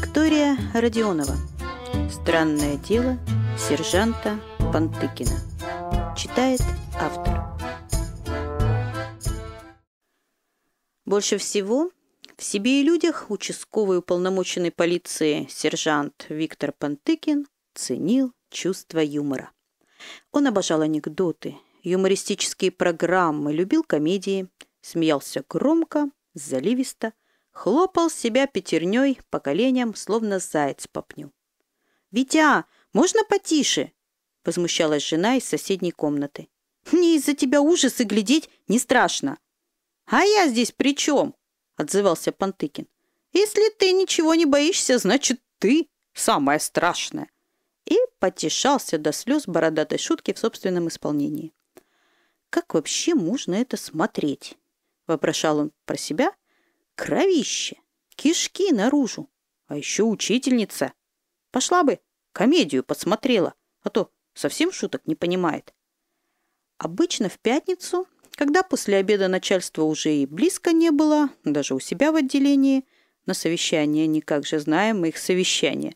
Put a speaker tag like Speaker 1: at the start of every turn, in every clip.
Speaker 1: Виктория Родионова. Странное дело сержанта Пантыкина. Читает автор. Больше всего в себе и людях участковый уполномоченный полиции сержант Виктор Пантыкин ценил чувство юмора. Он обожал анекдоты, юмористические программы, любил комедии, смеялся громко, заливисто, хлопал себя пятерней по коленям, словно заяц по пню. «Витя, можно потише?» – возмущалась жена из соседней комнаты. «Мне из-за тебя ужасы глядеть не страшно». «А я здесь при чем?» – отзывался Пантыкин. «Если ты ничего не боишься, значит, ты самое страшное». И потешался до слез бородатой шутки в собственном исполнении. «Как вообще можно это смотреть?» – вопрошал он про себя – Кровище, кишки наружу. А еще учительница. Пошла бы, комедию посмотрела, а то совсем шуток не понимает. Обычно в пятницу, когда после обеда начальства уже и близко не было, даже у себя в отделении, на совещание, никак же знаем их совещание,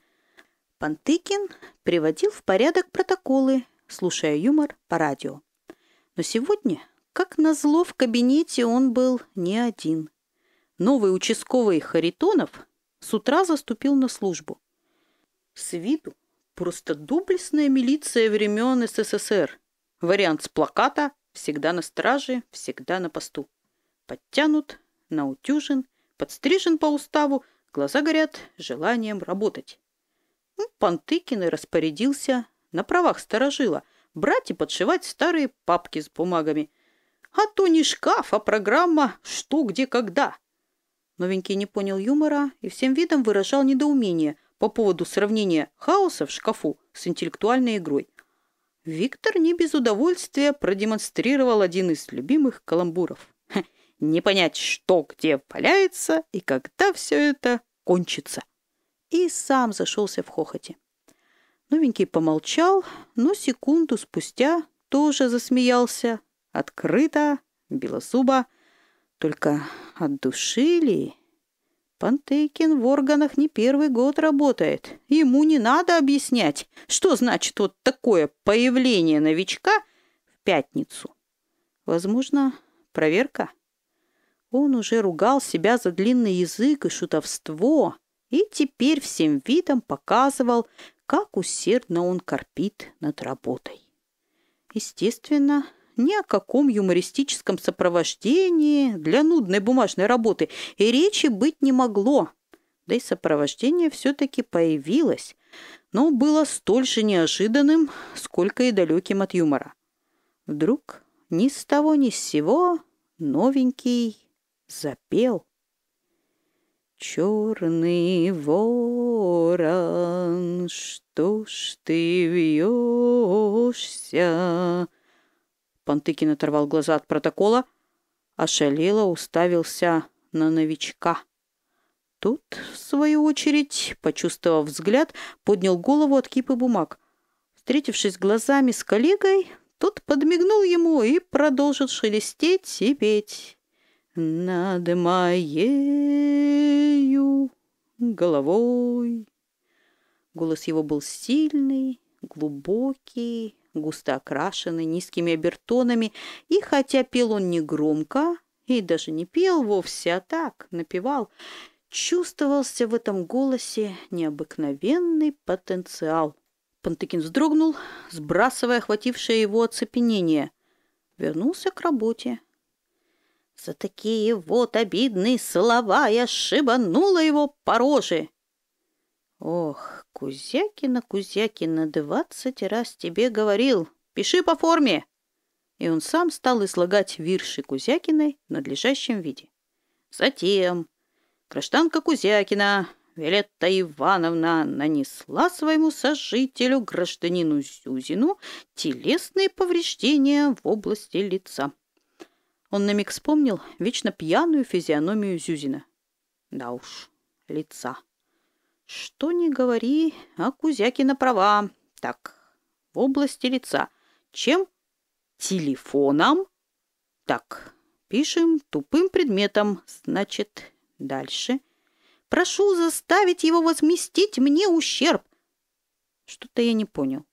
Speaker 1: Пантыкин приводил в порядок протоколы, слушая юмор по радио. Но сегодня, как назло, в кабинете он был не один – новый участковый Харитонов с утра заступил на службу. С виду просто доблестная милиция времен СССР. Вариант с плаката «Всегда на страже, всегда на посту». Подтянут, наутюжен, подстрижен по уставу, глаза горят желанием работать. Ну, Пантыкин и распорядился на правах сторожила брать и подшивать старые папки с бумагами. А то не шкаф, а программа «Что, где, когда». Новенький не понял юмора и всем видом выражал недоумение по поводу сравнения хаоса в шкафу с интеллектуальной игрой. Виктор не без удовольствия продемонстрировал один из любимых каламбуров. Не понять, что где валяется и когда все это кончится. И сам зашелся в хохоте. Новенький помолчал, но секунду спустя тоже засмеялся. Открыто, белозубо, только от души ли? Пантейкин в органах не первый год работает. Ему не надо объяснять, что значит вот такое появление новичка в пятницу. Возможно, проверка. Он уже ругал себя за длинный язык и шутовство, и теперь всем видом показывал, как усердно он корпит над работой. Естественно, ни о каком юмористическом сопровождении для нудной бумажной работы и речи быть не могло. Да и сопровождение все-таки появилось, но было столь же неожиданным, сколько и далеким от юмора. Вдруг ни с того ни с сего новенький запел. Черный ворон, что ж ты вьешься? Пантыкин оторвал глаза от протокола, ошалело уставился на новичка. Тут, в свою очередь, почувствовав взгляд, поднял голову от кипы бумаг. Встретившись глазами с коллегой, тот подмигнул ему и продолжил шелестеть и петь. «Над моею головой». Голос его был сильный, глубокий, густо окрашенный, низкими обертонами, и хотя пел он не громко, и даже не пел вовсе, а так напевал, чувствовался в этом голосе необыкновенный потенциал. Пантыкин вздрогнул, сбрасывая охватившее его оцепенение. Вернулся к работе. За такие вот обидные слова я шибанула его по роже. Ох, Кузякина, Кузякина, двадцать раз тебе говорил. Пиши по форме. И он сам стал излагать вирши Кузякиной в надлежащем виде. Затем гражданка Кузякина Виолетта Ивановна нанесла своему сожителю, гражданину Зюзину, телесные повреждения в области лица. Он на миг вспомнил вечно пьяную физиономию Зюзина. Да уж, лица. Что не говори, а Кузякина права. Так, в области лица. Чем? Телефоном? Так, пишем тупым предметом. Значит, дальше. Прошу заставить его возместить мне ущерб. Что-то я не понял.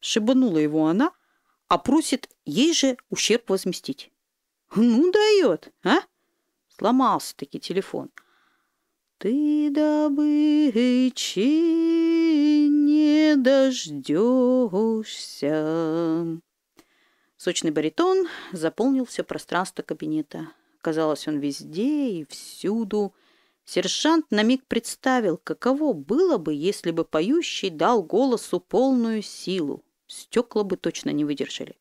Speaker 1: Шибанула его она, а просит ей же ущерб возместить. Ну, дает, а? Сломался-таки телефон. Ты добычи не дождешься. Сочный баритон заполнил все пространство кабинета. Казалось, он везде и всюду. Сержант на миг представил, каково было бы, если бы поющий дал голосу полную силу. Стекла бы точно не выдержали.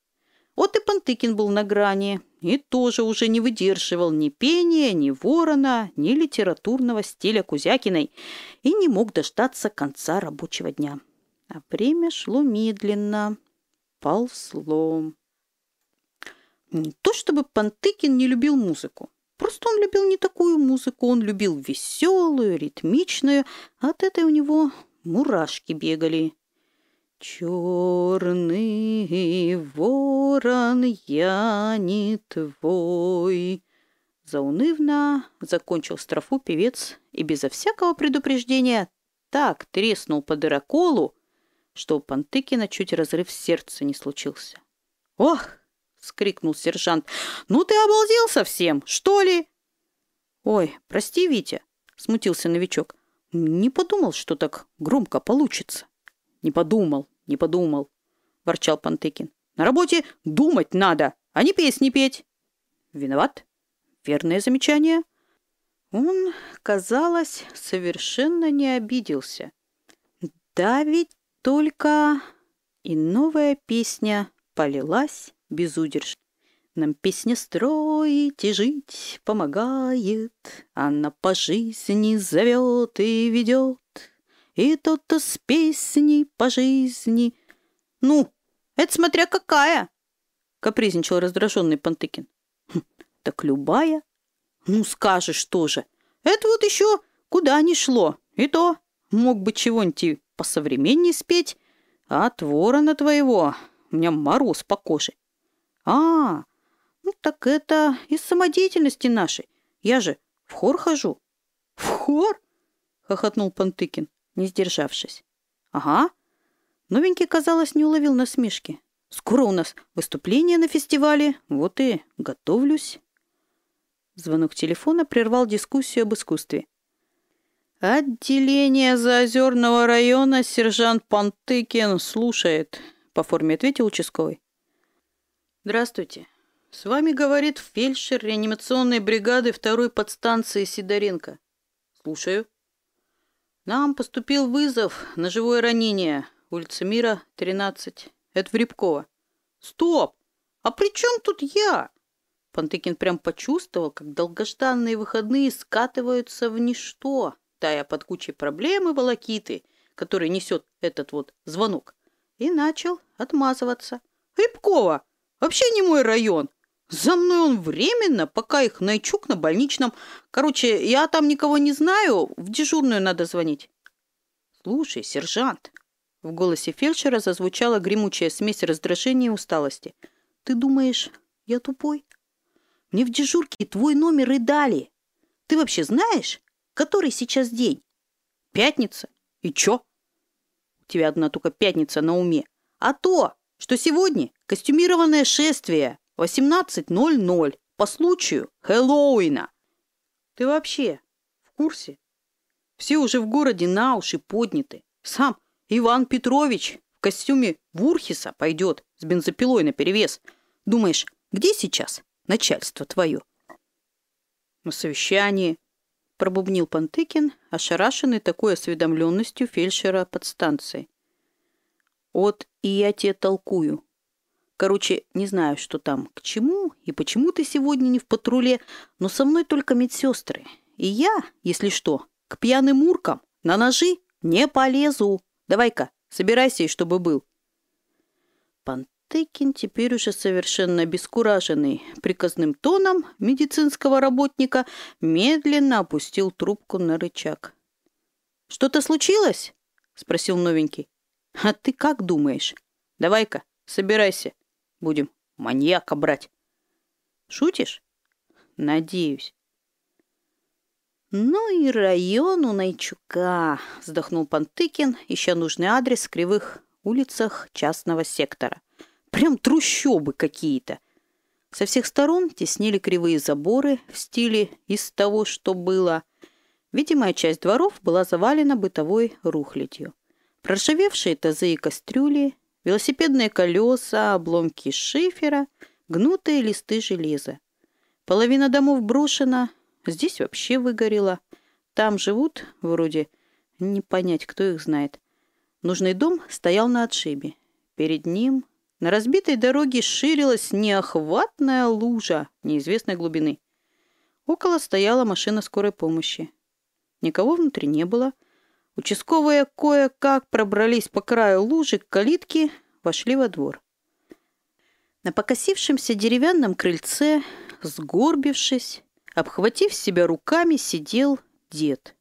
Speaker 1: Вот и Пантыкин был на грани и тоже уже не выдерживал ни пения, ни ворона, ни литературного стиля Кузякиной и не мог дождаться конца рабочего дня. А время шло медленно, ползло. Не то чтобы Пантыкин не любил музыку. Просто он любил не такую музыку, он любил веселую, ритмичную. От этой у него мурашки бегали. Черный ворон, я не твой. Заунывно закончил строфу певец и безо всякого предупреждения так треснул по дыроколу, что у Пантыкина чуть разрыв сердца не случился. «Ох!» — скрикнул сержант. «Ну ты обалдел совсем, что ли?» «Ой, прости, Витя», — смутился новичок. «Не подумал, что так громко получится». «Не подумал, не подумал», – ворчал Пантыкин. «На работе думать надо, а не песни петь». «Виноват? Верное замечание». Он, казалось, совершенно не обиделся. Да ведь только и новая песня полилась безудержно. Нам песня строить и жить помогает, Она по жизни зовет и ведет. И тот-то с песней по жизни. Ну, это смотря какая, капризничал раздраженный Пантыкин. Хм, так любая. Ну, скажешь тоже. Это вот еще куда ни шло. И то мог бы чего-нибудь посовременнее спеть. А от ворона твоего у меня мороз по коже. А, ну так это из самодеятельности нашей. Я же в хор хожу. В хор? Хохотнул Пантыкин не сдержавшись. «Ага». Новенький, казалось, не уловил насмешки. «Скоро у нас выступление на фестивале, вот и готовлюсь». Звонок телефона прервал дискуссию об искусстве. «Отделение Заозерного района сержант Пантыкин слушает», — по форме ответил участковый. «Здравствуйте. С вами говорит фельдшер реанимационной бригады второй подстанции Сидоренко. Слушаю». Нам поступил вызов на живое ранение. Улица Мира, 13. Это в Рябково. Стоп! А при чем тут я? Пантыкин прям почувствовал, как долгожданные выходные скатываются в ничто, тая под кучей проблем и волокиты, которые несет этот вот звонок, и начал отмазываться. Рябково! Вообще не мой район. За мной он временно, пока их найчук на больничном. Короче, я там никого не знаю, в дежурную надо звонить. Слушай, сержант. В голосе фельдшера зазвучала гремучая смесь раздражения и усталости. Ты думаешь, я тупой? Мне в дежурке твой номер и дали. Ты вообще знаешь, который сейчас день? Пятница. И чё? У тебя одна только пятница на уме. А то, что сегодня костюмированное шествие 18.00 по случаю Хэллоуина. Ты вообще в курсе? Все уже в городе на уши подняты. Сам Иван Петрович в костюме Вурхиса пойдет с бензопилой наперевес. Думаешь, где сейчас начальство твое? На совещании, пробубнил Пантыкин, ошарашенный такой осведомленностью фельдшера подстанции. Вот и я тебе толкую. Короче, не знаю, что там к чему и почему ты сегодня не в патруле, но со мной только медсестры. И я, если что, к пьяным уркам на ножи не полезу. Давай-ка, собирайся, и чтобы был. Пантыкин теперь уже совершенно обескураженный приказным тоном медицинского работника медленно опустил трубку на рычаг. «Что-то случилось?» — спросил новенький. «А ты как думаешь? Давай-ка, собирайся. Будем маньяка брать. Шутишь? Надеюсь. «Ну и район у Найчука», — вздохнул Пантыкин, ища нужный адрес в кривых улицах частного сектора. «Прям трущобы какие-то». Со всех сторон теснили кривые заборы в стиле «из того, что было». Видимая часть дворов была завалена бытовой рухлядью. Проржавевшие тазы и кастрюли, велосипедные колеса, обломки шифера, гнутые листы железа. Половина домов брошена, здесь вообще выгорело. Там живут, вроде, не понять, кто их знает. Нужный дом стоял на отшибе. Перед ним на разбитой дороге ширилась неохватная лужа неизвестной глубины. Около стояла машина скорой помощи. Никого внутри не было. Участковые кое-как пробрались по краю лужи к калитке, вошли во двор. На покосившемся деревянном крыльце, сгорбившись, обхватив себя руками, сидел дед.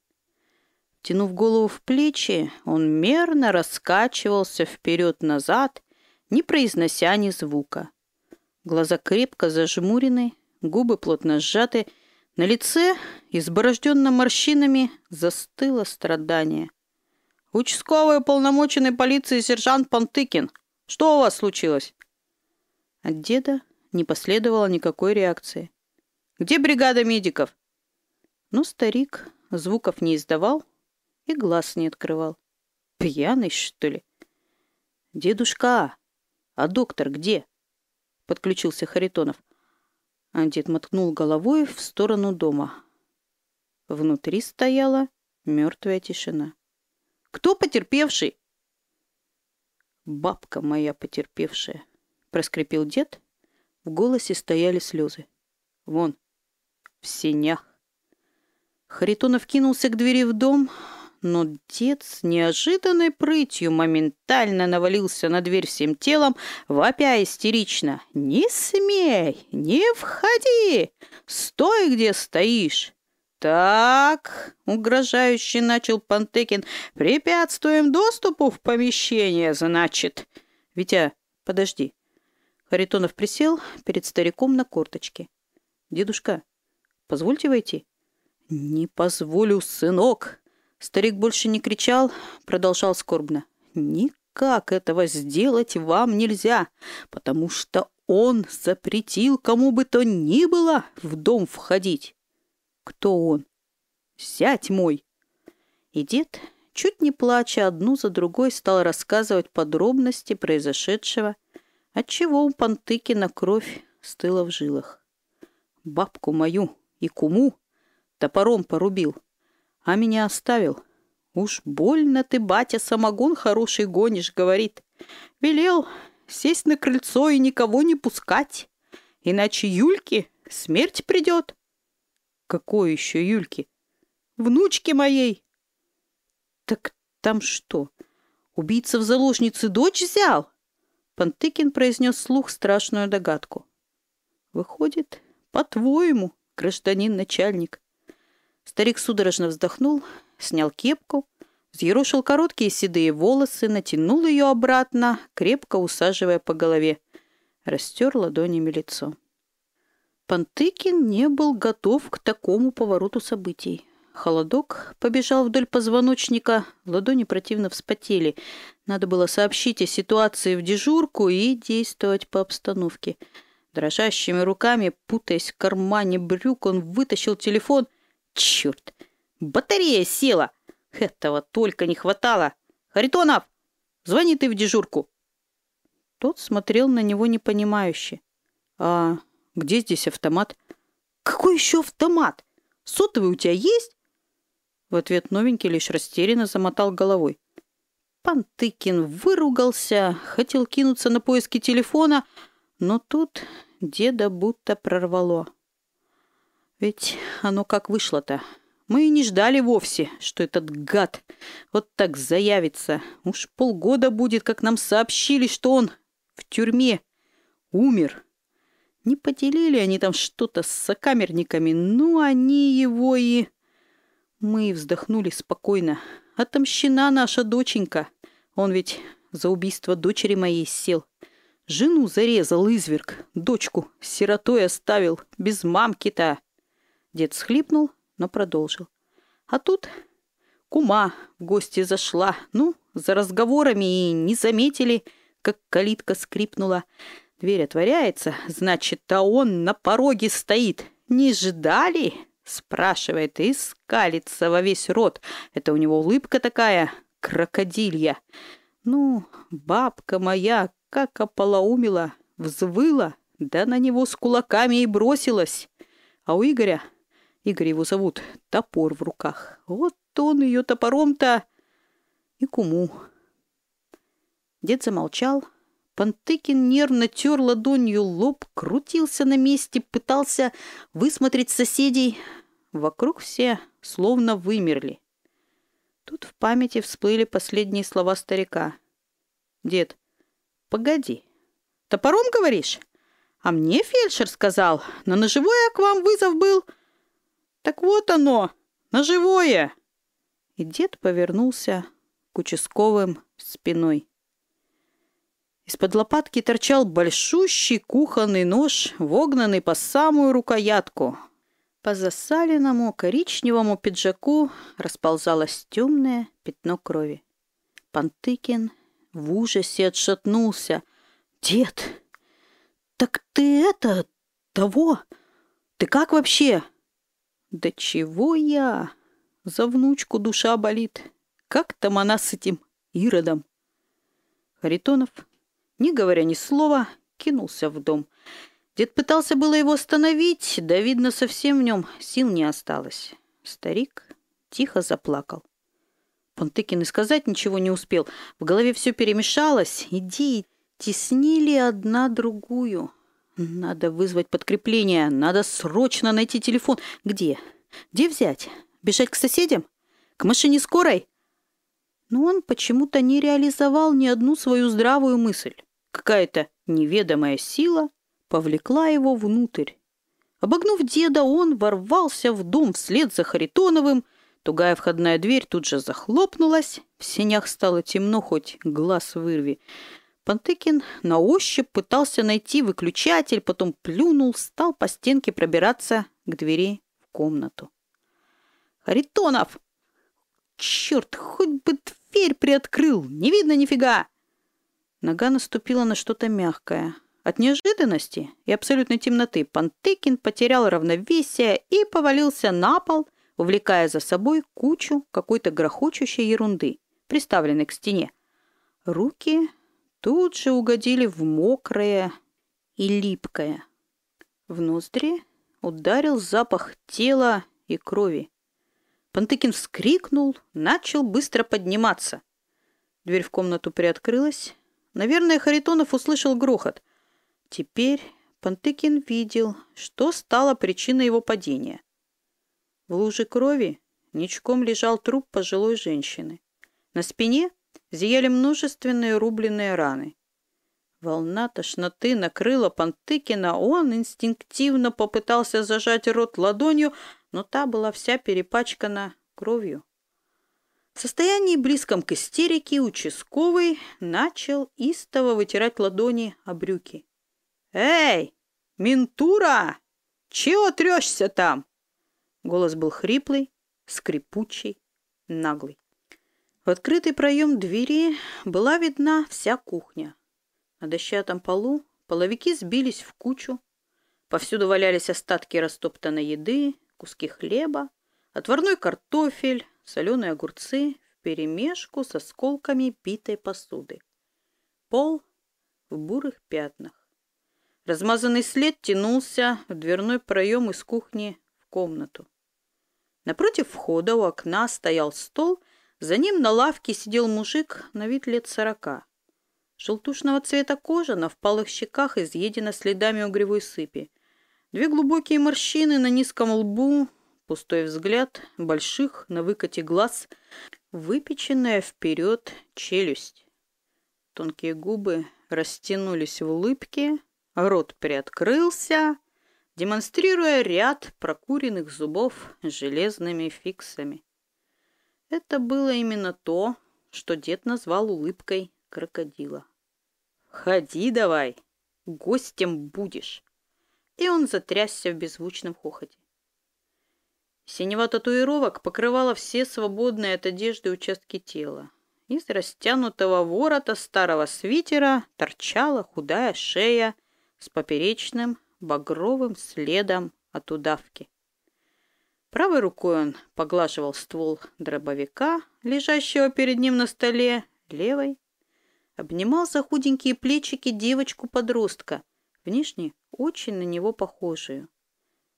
Speaker 1: Тянув голову в плечи, он мерно раскачивался вперед-назад, не произнося ни звука. Глаза крепко зажмурены, губы плотно сжаты, на лице, изборожденном морщинами, застыло страдание. «Участковый уполномоченный полиции сержант Пантыкин. Что у вас случилось?» От деда не последовало никакой реакции. «Где бригада медиков?» Но старик звуков не издавал и глаз не открывал. «Пьяный, что ли?» «Дедушка, а доктор где?» Подключился Харитонов. А дед мотнул головой в сторону дома. Внутри стояла мертвая тишина. «Кто потерпевший?» «Бабка моя потерпевшая», — проскрипел дед. В голосе стояли слезы. «Вон, в сенях». Харитонов кинулся к двери в дом, но дед с неожиданной прытью моментально навалился на дверь всем телом, вопя истерично. «Не смей! Не входи! Стой, где стоишь!» «Так», — угрожающе начал Пантекин, — «препятствуем доступу в помещение, значит». «Витя, подожди». Харитонов присел перед стариком на корточке. «Дедушка, позвольте войти?» «Не позволю, сынок!» Старик больше не кричал, продолжал скорбно. «Никак этого сделать вам нельзя, потому что он запретил кому бы то ни было в дом входить». «Кто он?» «Зять мой». И дед, чуть не плача, одну за другой стал рассказывать подробности произошедшего, отчего у Пантыкина кровь стыла в жилах. «Бабку мою и куму топором порубил, а меня оставил. Уж больно ты, батя, самогон хороший гонишь, говорит. Велел сесть на крыльцо и никого не пускать, иначе Юльке смерть придет. Какой еще Юльки? Внучки моей. Так там что, убийца в заложницы дочь взял? Пантыкин произнес слух страшную догадку. Выходит, по-твоему, гражданин начальник, Старик судорожно вздохнул, снял кепку, взъерошил короткие седые волосы, натянул ее обратно, крепко усаживая по голове. Растер ладонями лицо. Пантыкин не был готов к такому повороту событий. Холодок побежал вдоль позвоночника, ладони противно вспотели. Надо было сообщить о ситуации в дежурку и действовать по обстановке. Дрожащими руками, путаясь в кармане брюк, он вытащил телефон Черт! Батарея села! Этого только не хватало! Харитонов! Звони ты в дежурку!» Тот смотрел на него непонимающе. «А где здесь автомат?» «Какой еще автомат? Сотовый у тебя есть?» В ответ новенький лишь растерянно замотал головой. Пантыкин выругался, хотел кинуться на поиски телефона, но тут деда будто прорвало. Ведь оно как вышло-то. Мы и не ждали вовсе, что этот гад вот так заявится. Уж полгода будет, как нам сообщили, что он в тюрьме умер. Не поделили они там что-то с сокамерниками, ну они его и... Мы вздохнули спокойно. Отомщена наша доченька. Он ведь за убийство дочери моей сел. Жену зарезал изверг, дочку сиротой оставил, без мамки-то. Дед схлипнул, но продолжил. А тут кума в гости зашла. Ну, за разговорами и не заметили, как калитка скрипнула. Дверь отворяется, значит, а он на пороге стоит. Не ждали? Спрашивает и скалится во весь рот. Это у него улыбка такая, крокодилья. Ну, бабка моя, как ополоумила, взвыла, да на него с кулаками и бросилась. А у Игоря, Игорь его зовут, топор в руках. Вот он ее топором-то и куму. Дед замолчал. Пантыкин нервно тер ладонью лоб, крутился на месте, пытался высмотреть соседей. Вокруг все словно вымерли. Тут в памяти всплыли последние слова старика. «Дед, погоди, топором говоришь? А мне фельдшер сказал, на ножевое к вам вызов был. Так вот оно, ножевое!» И дед повернулся к участковым спиной. Из-под лопатки торчал большущий кухонный нож, вогнанный по самую рукоятку. По засаленному коричневому пиджаку расползалось темное пятно крови. Пантыкин в ужасе отшатнулся. «Дед, так ты это... того? Ты как вообще?» «Да чего я? За внучку душа болит. Как там она с этим Иродом?» Харитонов не говоря ни слова, кинулся в дом. Дед пытался было его остановить, да, видно, совсем в нем сил не осталось. Старик тихо заплакал. Понтыкин и сказать ничего не успел. В голове все перемешалось. Идеи теснили одна другую. Надо вызвать подкрепление. Надо срочно найти телефон. Где? Где взять? Бежать к соседям? К машине скорой? Но он почему-то не реализовал ни одну свою здравую мысль. Какая-то неведомая сила повлекла его внутрь. Обогнув деда, он ворвался в дом вслед за Харитоновым. Тугая входная дверь тут же захлопнулась. В сенях стало темно, хоть глаз вырви. Пантыкин на ощупь пытался найти выключатель, потом плюнул, стал по стенке пробираться к двери в комнату. «Харитонов! Черт, хоть бы дверь приоткрыл! Не видно нифига!» Нога наступила на что-то мягкое. От неожиданности и абсолютной темноты Пантыкин потерял равновесие и повалился на пол, увлекая за собой кучу какой-то грохочущей ерунды, приставленной к стене. Руки тут же угодили в мокрое и липкое. В ноздри ударил запах тела и крови. Пантыкин вскрикнул, начал быстро подниматься. Дверь в комнату приоткрылась, Наверное, Харитонов услышал грохот. Теперь Пантыкин видел, что стало причиной его падения. В луже крови ничком лежал труп пожилой женщины. На спине зияли множественные рубленные раны. Волна тошноты накрыла Пантыкина, он инстинктивно попытался зажать рот ладонью, но та была вся перепачкана кровью. В состоянии близком к истерике участковый начал истово вытирать ладони о брюки. «Эй, ментура! Чего трешься там?» Голос был хриплый, скрипучий, наглый. В открытый проем двери была видна вся кухня. На дощатом полу половики сбились в кучу. Повсюду валялись остатки растоптанной еды, куски хлеба, отварной картофель, соленые огурцы вперемешку с осколками битой посуды. Пол в бурых пятнах. Размазанный след тянулся в дверной проем из кухни в комнату. Напротив входа у окна стоял стол, за ним на лавке сидел мужик на вид лет сорока. Желтушного цвета кожа на впалых щеках изъедена следами угревой сыпи. Две глубокие морщины на низком лбу пустой взгляд, больших на выкате глаз, выпеченная вперед челюсть. Тонкие губы растянулись в улыбке, рот приоткрылся, демонстрируя ряд прокуренных зубов железными фиксами. Это было именно то, что дед назвал улыбкой крокодила. «Ходи давай, гостем будешь!» И он затрясся в беззвучном хохоте. Синева татуировок покрывала все свободные от одежды участки тела. Из растянутого ворота старого свитера торчала худая шея с поперечным багровым следом от удавки. Правой рукой он поглаживал ствол дробовика, лежащего перед ним на столе, левой обнимал за худенькие плечики девочку-подростка, внешне очень на него похожую.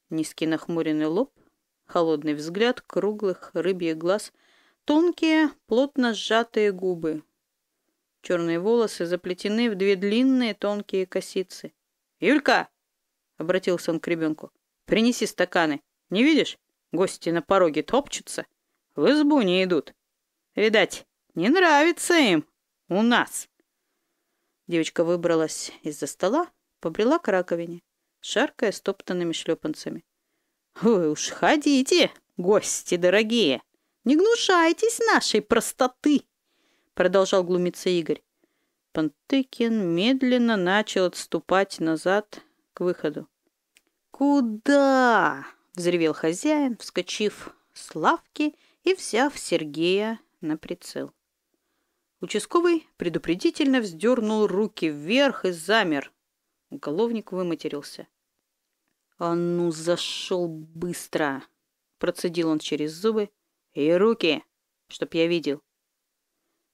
Speaker 1: Низкий нахмуренный лоб, холодный взгляд круглых рыбьих глаз, тонкие, плотно сжатые губы. Черные волосы заплетены в две длинные тонкие косицы. «Юлька!» — обратился он к ребенку. «Принеси стаканы. Не видишь? Гости на пороге топчутся. В избу не идут. Видать, не нравится им у нас». Девочка выбралась из-за стола, побрела к раковине, шаркая стоптанными шлепанцами. «Вы уж ходите, гости дорогие! Не гнушайтесь нашей простоты!» Продолжал глумиться Игорь. Пантыкин медленно начал отступать назад к выходу. «Куда?» — взревел хозяин, вскочив с лавки и взяв Сергея на прицел. Участковый предупредительно вздернул руки вверх и замер. Уголовник выматерился. «А ну, зашел быстро!» Процедил он через зубы. «И руки, чтоб я видел!»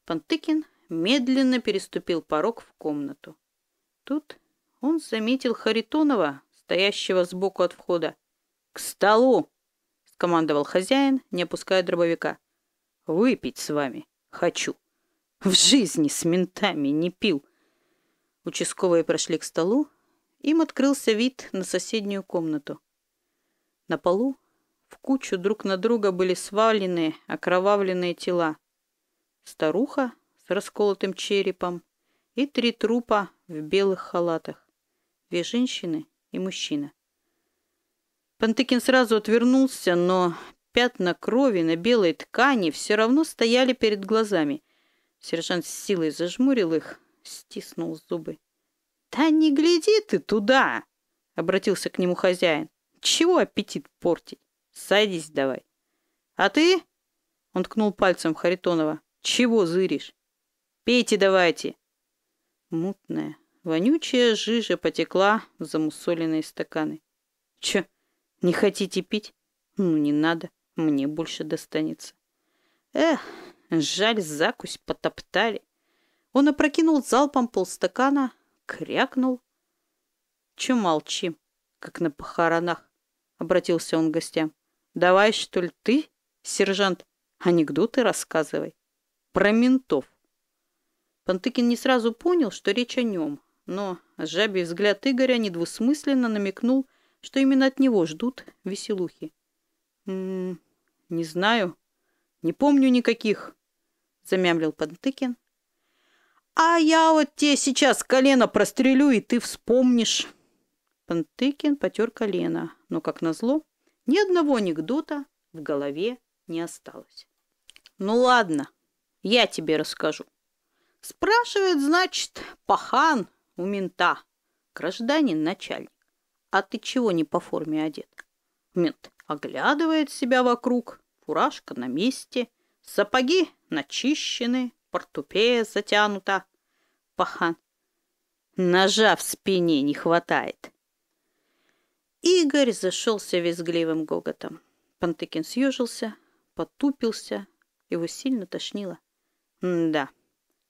Speaker 1: Пантыкин медленно переступил порог в комнату. Тут он заметил Харитонова, стоящего сбоку от входа. «К столу!» — скомандовал хозяин, не опуская дробовика. «Выпить с вами хочу. В жизни с ментами не пил». Участковые прошли к столу, им открылся вид на соседнюю комнату. На полу в кучу друг на друга были свалены окровавленные тела. Старуха с расколотым черепом и три трупа в белых халатах. Две женщины и мужчина. Пантыкин сразу отвернулся, но пятна крови на белой ткани все равно стояли перед глазами. Сержант с силой зажмурил их, стиснул зубы. «Да не гляди ты туда!» — обратился к нему хозяин. «Чего аппетит портить? Садись давай». «А ты?» — он ткнул пальцем Харитонова. «Чего зыришь? Пейте давайте!» Мутная, вонючая жижа потекла в замусоленные стаканы. «Чё, не хотите пить? Ну, не надо, мне больше достанется». «Эх, жаль, закусь потоптали». Он опрокинул залпом полстакана, крякнул. «Че молчим, как на похоронах?» — обратился он к гостям. «Давай, что ли, ты, сержант, анекдоты рассказывай. Про ментов». Пантыкин не сразу понял, что речь о нем, но жабий взгляд Игоря недвусмысленно намекнул, что именно от него ждут веселухи. «М «М-м, -м, «Не знаю, не помню никаких», — замямлил Пантыкин, а я вот тебе сейчас колено прострелю, и ты вспомнишь. Пантыкин потер колено, но, как назло, ни одного анекдота в голове не осталось. Ну ладно, я тебе расскажу. Спрашивает, значит, пахан у мента, гражданин начальник. А ты чего не по форме одет? Мент оглядывает себя вокруг, фуражка на месте, сапоги начищены, портупея затянута. Пахан. Ножа в спине не хватает. Игорь зашелся визгливым гоготом. Пантыкин съежился, потупился, его сильно тошнило. да,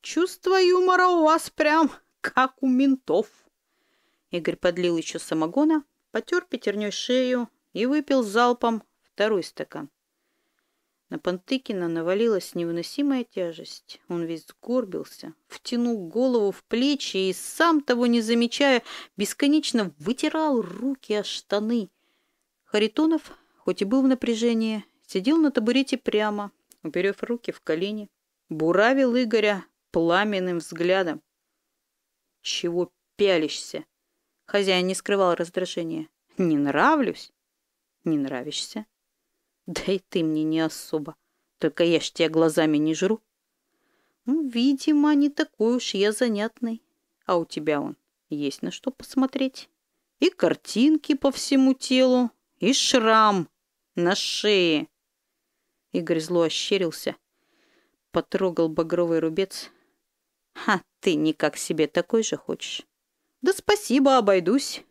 Speaker 1: чувство юмора у вас прям как у ментов. Игорь подлил еще самогона, потер пятерней шею и выпил залпом второй стакан. На Пантыкина навалилась невыносимая тяжесть. Он весь сгорбился, втянул голову в плечи и, сам того не замечая, бесконечно вытирал руки о штаны. Харитонов, хоть и был в напряжении, сидел на табурете прямо, уперев руки в колени, буравил Игоря пламенным взглядом. «Чего пялишься?» Хозяин не скрывал раздражения. «Не нравлюсь?» «Не нравишься?» Да и ты мне не особо. Только я ж тебя глазами не жру. Ну, видимо, не такой уж я занятный. А у тебя он есть на что посмотреть. И картинки по всему телу, и шрам. На шее. Игорь зло ощерился, потрогал багровый рубец. «А ты никак себе такой же хочешь?» «Да спасибо, обойдусь.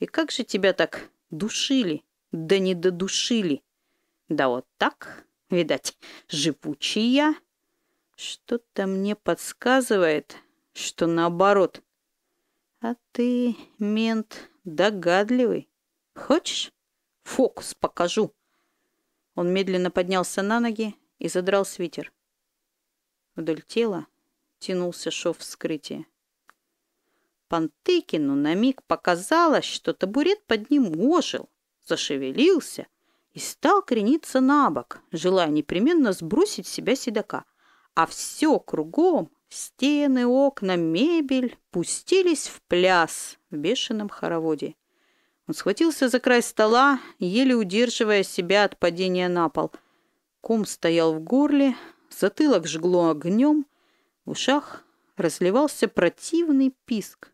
Speaker 1: И как же тебя так душили? Да не додушили. Да вот так, видать, живучий я. Что-то мне подсказывает, что наоборот. А ты, мент, догадливый. Хочешь? Фокус покажу». Он медленно поднялся на ноги и задрал свитер. Вдоль тела тянулся шов вскрытия. Пантыкину на миг показалось, что табурет под ним ожил, зашевелился и стал крениться на бок, желая непременно сбросить с себя седока. А все кругом, стены, окна, мебель, пустились в пляс в бешеном хороводе. Он схватился за край стола, еле удерживая себя от падения на пол. Ком стоял в горле, затылок жгло огнем, в ушах разливался противный писк.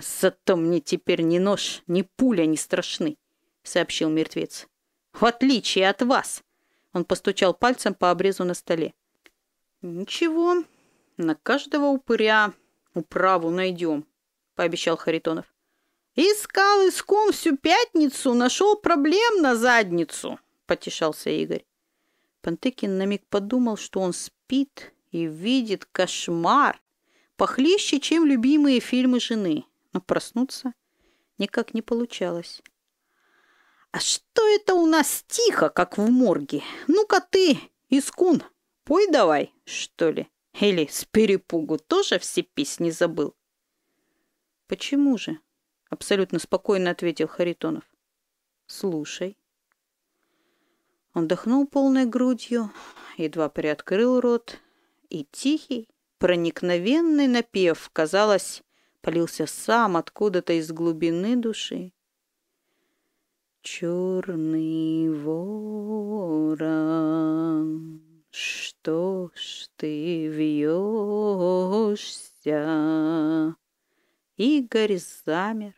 Speaker 1: «Зато мне теперь ни нож, ни пуля не страшны», — сообщил мертвец. «В отличие от вас!» Он постучал пальцем по обрезу на столе. «Ничего, на каждого упыря управу найдем», — пообещал Харитонов. «Искал иском всю пятницу, нашел проблем на задницу», — потешался Игорь. Пантыкин на миг подумал, что он спит и видит кошмар, похлеще, чем любимые фильмы жены, но проснуться никак не получалось. «А что это у нас тихо, как в морге? Ну-ка ты, Искун, пой давай, что ли? Или с перепугу тоже все песни забыл?» «Почему же?» Абсолютно спокойно ответил Харитонов. Слушай. Он дохнул полной грудью, едва приоткрыл рот, и тихий, проникновенный напев, казалось, полился сам откуда-то из глубины души. Черный ворон, что ж ты вьешься? Игорь замер,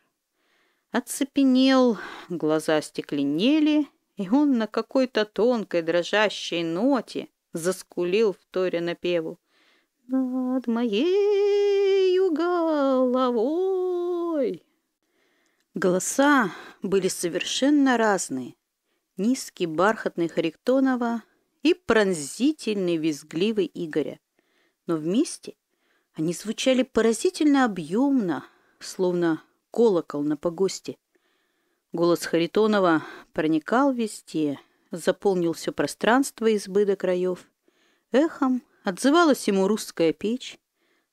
Speaker 1: Оцепенел, глаза стекленели, и он на какой-то тонкой дрожащей ноте заскулил в торе напеву. «Над моей головой!» Голоса были совершенно разные. Низкий бархатный Харитонова и пронзительный визгливый Игоря. Но вместе они звучали поразительно объемно, словно колокол на погосте. Голос Харитонова проникал везде, заполнил все пространство избы до краев. Эхом отзывалась ему русская печь,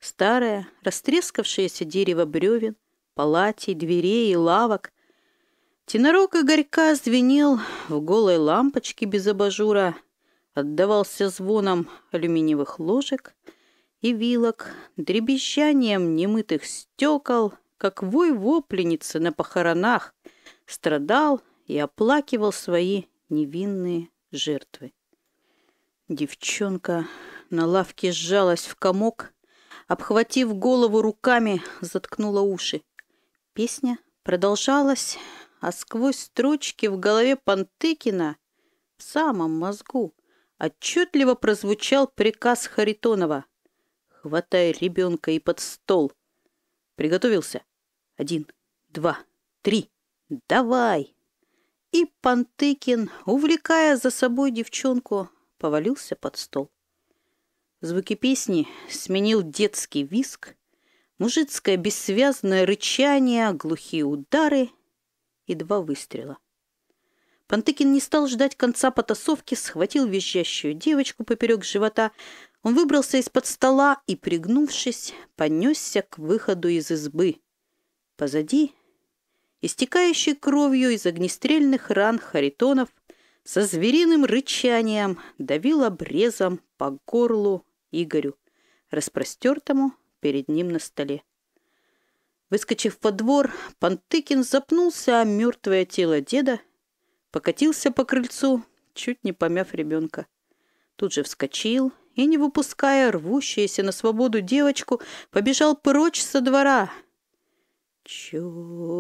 Speaker 1: старое, растрескавшееся дерево бревен, палатей, дверей и лавок. Тенорок Игорька звенел в голой лампочке без абажура, отдавался звоном алюминиевых ложек и вилок, дребезжанием немытых стекол, как вой вопленицы на похоронах, страдал и оплакивал свои невинные жертвы. Девчонка на лавке сжалась в комок, обхватив голову руками, заткнула уши. Песня продолжалась, а сквозь строчки в голове Пантыкина в самом мозгу отчетливо прозвучал приказ Харитонова. «Хватай ребенка и под стол!» Приготовился. Один, два, три. Давай!» И Пантыкин, увлекая за собой девчонку, повалился под стол. Звуки песни сменил детский виск, мужицкое бессвязное рычание, глухие удары и два выстрела. Пантыкин не стал ждать конца потасовки, схватил визжащую девочку поперек живота. Он выбрался из-под стола и, пригнувшись, понесся к выходу из избы. Позади, истекающий кровью из огнестрельных ран Харитонов, со звериным рычанием давил обрезом по горлу Игорю, распростертому перед ним на столе. Выскочив во двор, Пантыкин запнулся о мертвое тело деда, покатился по крыльцу, чуть не помяв ребенка. Тут же вскочил и, не выпуская рвущуюся на свободу девочку, побежал прочь со двора — Черный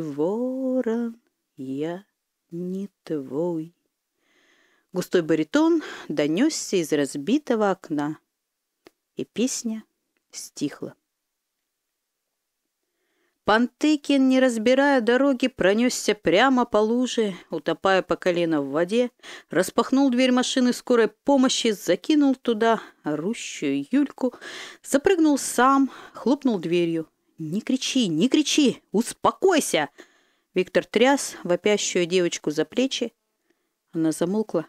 Speaker 1: ворон, я не твой. Густой баритон донесся из разбитого окна, и песня стихла. Пантыкин, не разбирая дороги, пронесся прямо по луже, утопая по колено в воде, распахнул дверь машины скорой помощи, закинул туда орущую Юльку, запрыгнул сам, хлопнул дверью. «Не кричи, не кричи! Успокойся!» Виктор тряс вопящую девочку за плечи. Она замолкла,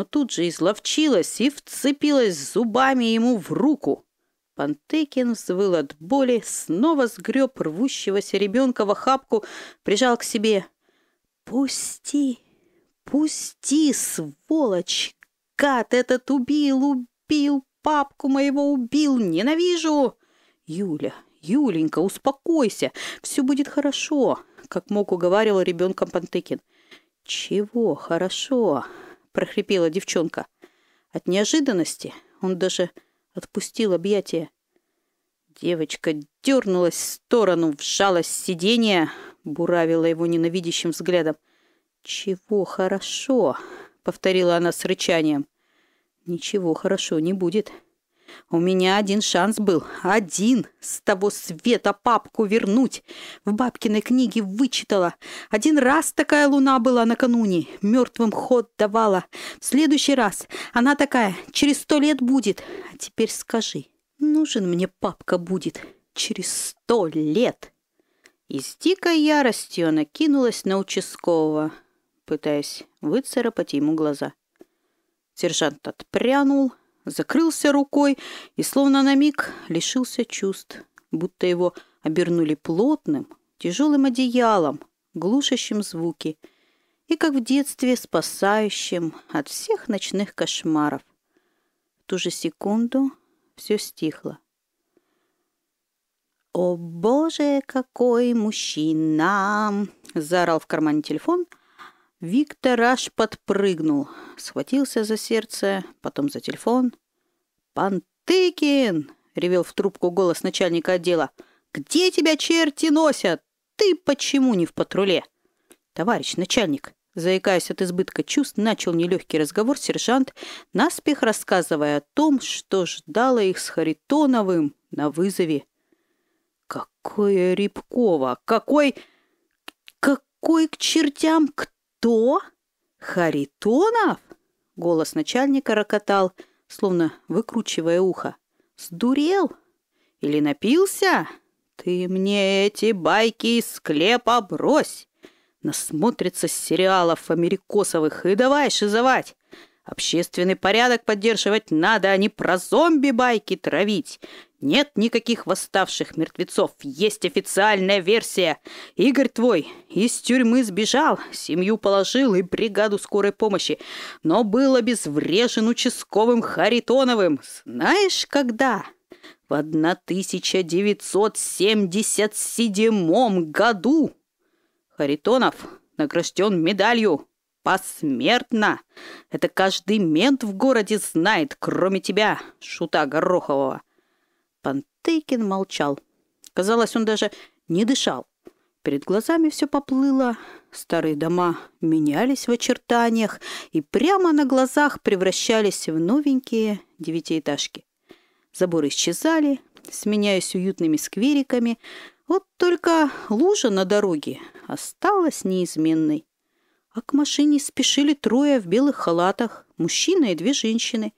Speaker 1: но тут же изловчилась и вцепилась зубами ему в руку. Пантекин взвыл от боли, снова сгреб рвущегося ребенка в охапку, прижал к себе. «Пусти! Пусти, сволочь! Гад этот убил, убил! Папку моего убил! Ненавижу!» «Юля, Юленька, успокойся! Все будет хорошо!» Как мог уговаривал ребенком Пантыкин. «Чего хорошо?» — прохрипела девчонка. От неожиданности он даже отпустил объятия. Девочка дернулась в сторону, вжалась сиденье, буравила его ненавидящим взглядом. «Чего хорошо?» — повторила она с рычанием. «Ничего хорошо не будет. У меня один шанс был. Один. С того света папку вернуть. В бабкиной книге вычитала. Один раз такая луна была накануне. Мертвым ход давала. В следующий раз она такая через сто лет будет. А теперь скажи, нужен мне папка будет через сто лет?» И с дикой яростью она кинулась на участкового, пытаясь выцарапать ему глаза. Сержант отпрянул, закрылся рукой и словно на миг лишился чувств, будто его обернули плотным, тяжелым одеялом, глушащим звуки, и, как в детстве, спасающим от всех ночных кошмаров. В ту же секунду все стихло. «О, Боже, какой мужчина!» — заорал в кармане телефон — Виктор аж подпрыгнул, схватился за сердце, потом за телефон. «Пантыкин!» — ревел в трубку голос начальника отдела. «Где тебя черти носят? Ты почему не в патруле?» «Товарищ начальник!» Заикаясь от избытка чувств, начал нелегкий разговор сержант, наспех рассказывая о том, что ждало их с Харитоновым на вызове. «Какое Рябкова! Какой... какой к чертям кто?» «Кто? Харитонов?» Голос начальника рокотал, словно выкручивая ухо. «Сдурел? Или напился? Ты мне эти байки из склепа брось! Насмотрится сериалов америкосовых и давай шизовать! Общественный порядок поддерживать надо, а не про зомби-байки травить. Нет никаких восставших мертвецов, есть официальная версия. Игорь твой из тюрьмы сбежал, семью положил и бригаду скорой помощи, но был обезврежен участковым Харитоновым. Знаешь, когда? В 1977 году. Харитонов награжден медалью Посмертно! Это каждый мент в городе знает, кроме тебя, шута Горохового!» Пантейкин молчал. Казалось, он даже не дышал. Перед глазами все поплыло, старые дома менялись в очертаниях и прямо на глазах превращались в новенькие девятиэтажки. Заборы исчезали, сменяясь уютными сквериками, вот только лужа на дороге осталась неизменной а к машине спешили трое в белых халатах, мужчина и две женщины.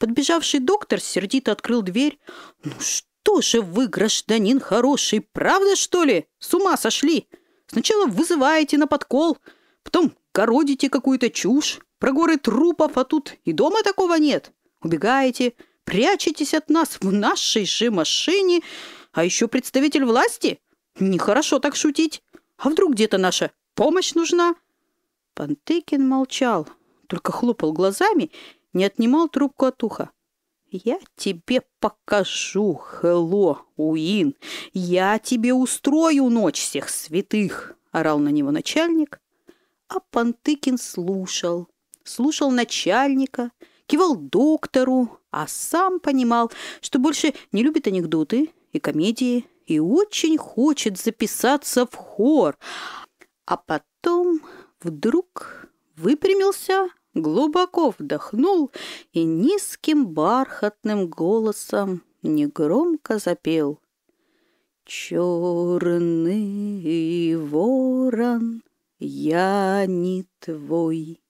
Speaker 1: Подбежавший доктор сердито открыл дверь. «Ну что же вы, гражданин хороший, правда, что ли? С ума сошли? Сначала вызываете на подкол, потом городите какую-то чушь, про горы трупов, а тут и дома такого нет. Убегаете, прячетесь от нас в нашей же машине, а еще представитель власти? Нехорошо так шутить. А вдруг где-то наша помощь нужна?» Пантыкин молчал, только хлопал глазами, не отнимал трубку от уха. «Я тебе покажу, Хэлло, Уин! Я тебе устрою ночь всех святых!» — орал на него начальник. А Пантыкин слушал, слушал начальника, кивал доктору, а сам понимал, что больше не любит анекдоты и комедии и очень хочет записаться в хор. А потом вдруг выпрямился, глубоко вдохнул и низким бархатным голосом негромко запел. Черный ворон, я не твой.